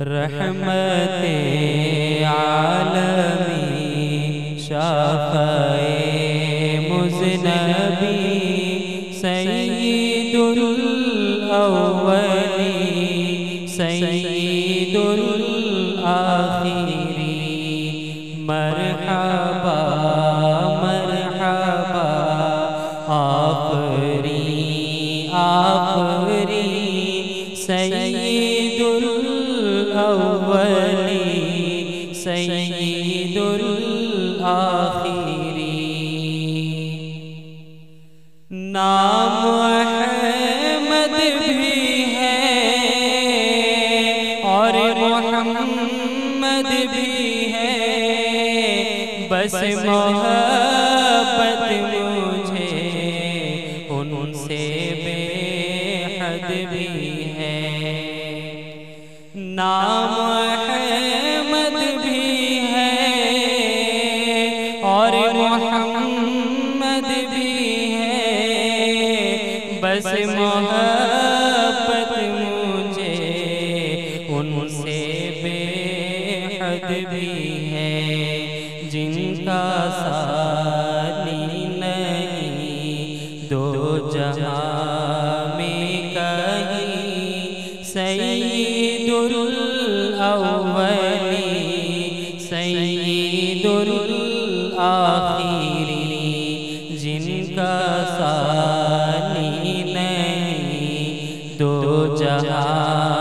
رحمت عالمی شافت محبت مجھے ان سے بے حد بھی ہے۔ نام جن کا سانی نہیں۔ دو جہاں کہیں سید الاولی سید جن کا سانی نہیں۔ دو جہاں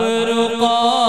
رقا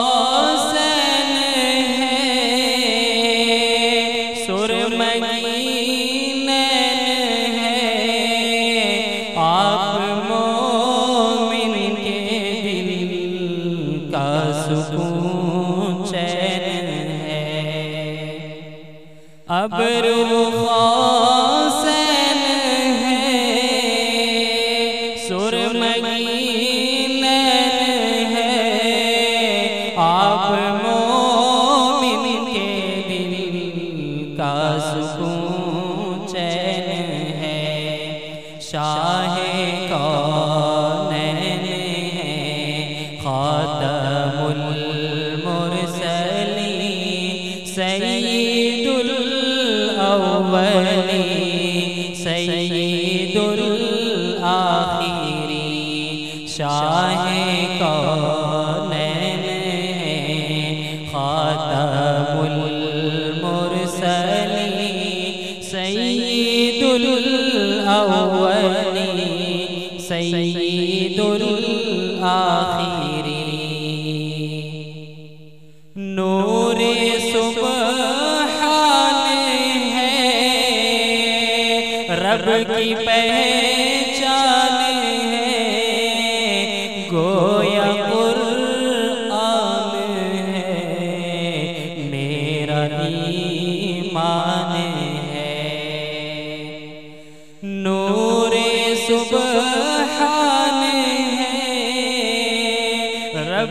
خاتم المرسلین سید الاولین سید الاخرین نور سبحان ہے رب کی پہلے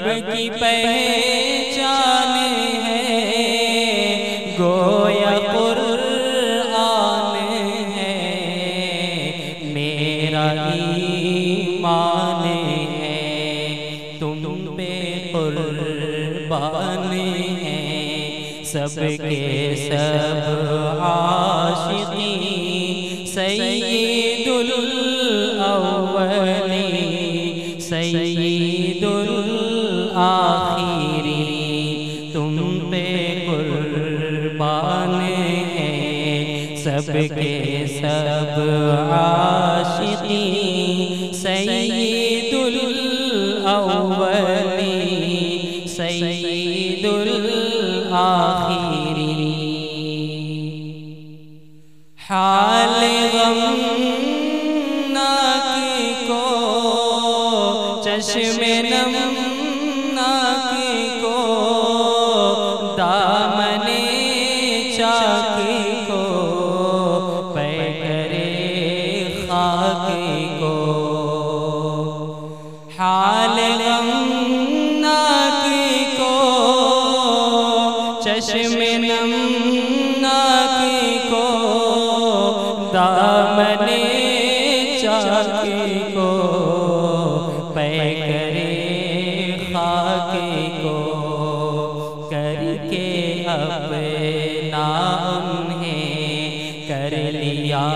رب کی پہچان ہے، گویا قرآن ہے۔ میرا ایمان ہے، تم پہ قربان ہے۔ سب کے سب عاشقی سید کے سب عاشقی سید الاولی سید الاخری حال غم ناک کو چشم نم چشم نم ناک کو دامن چاک کو پیکر خاک کو کر کے اپنا انہیں کر لیا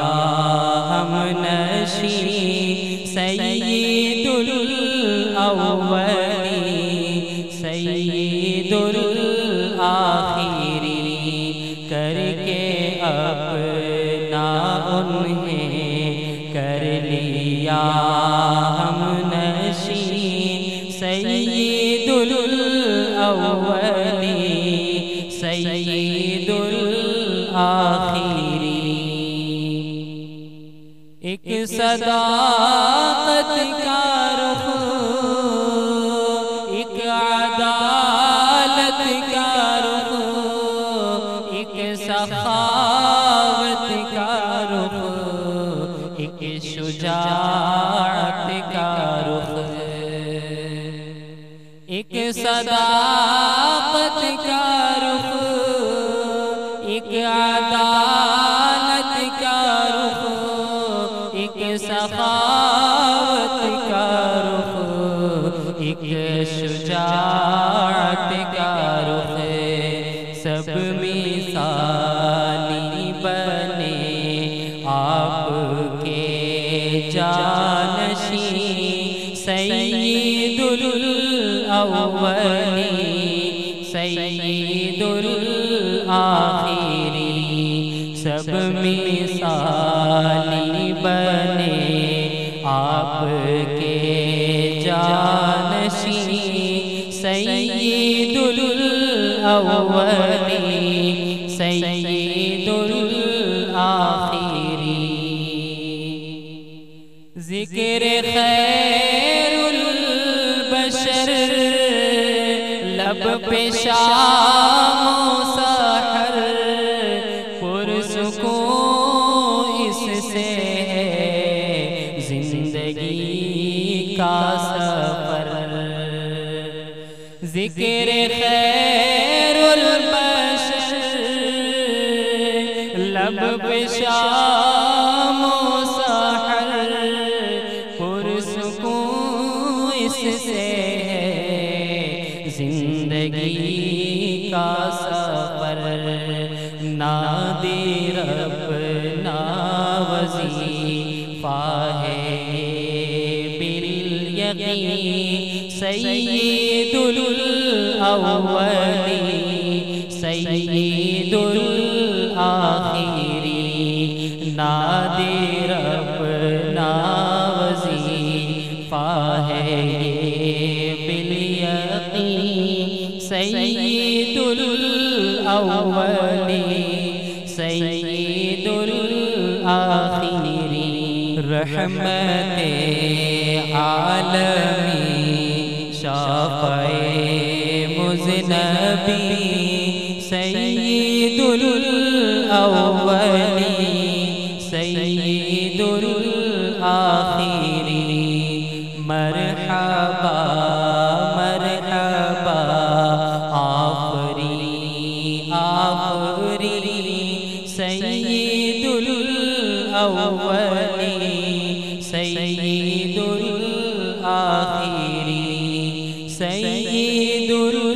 ہم نشی سید ہم نشی سید الاولی سید الاخری ایک صداقت کا رخ، ایک عدالت کا رخ، ایک سخاوت سخاوت کا رخ، ایک شجاعت کا رخ۔ سب مثالی بنے آپ کے جانشی سید الاولی سید الاولی سید الاخری ذکر خیر البشر، لب پہ و سحر پرسکون اس سے ہے زندگی کا سفر ذکر خیر البشر لب پہ و سحر پرسکون اس سے ہے زندگی کا سفر۔ الاولی سید الاخری نادی رب وظیفہ ہے بالیقین سید الاولی سید الاخری رحمت عالمی شافع نبی سید الاولی سید الآخری مرحبا مرحبا، آخری آخری سید الاولی سید الآخری سید الآخری